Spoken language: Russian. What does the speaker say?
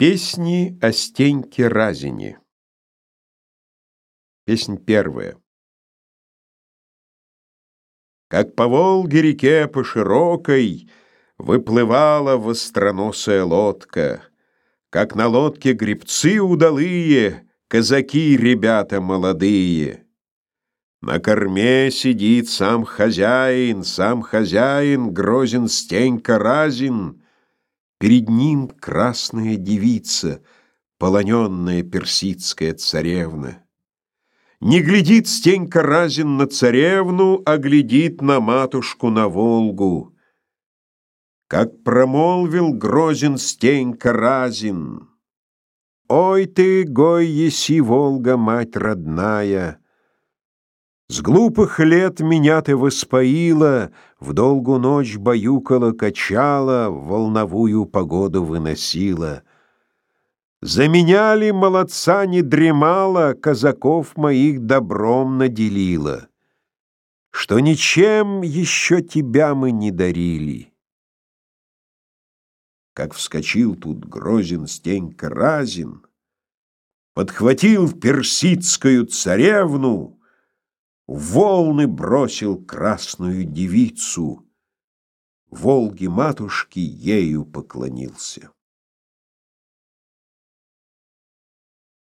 Песни о Стеньке Разине. Песнь первая. Как по Волге реке по широкой Выплывала востроносая лодка, Как на лодке гребцы удалые, Казаки ребята молодые. На корме сидит сам хозяин, Сам хозяин грозен Стенька Разин, Перед ним красная девица, полоненная персидская царевна. Не глядит Стенька Разин на царевну, а глядит на матушку на Волгу. Как промолвил грозен Стенька Разин, «Ой ты, гой еси, Волга, мать родная!» С глупых лет меня ты воспоила, В долгу ночь баюкала, качала, Волновую погоду выносила. За меня ли молодца не дремала, Казаков моих добром наделила, Что ничем еще тебя мы не дарили. Как вскочил тут грозен Стенька Разин, Подхватил персидскую царевну, волны бросил красную девицу, Волге матушки ею поклонился.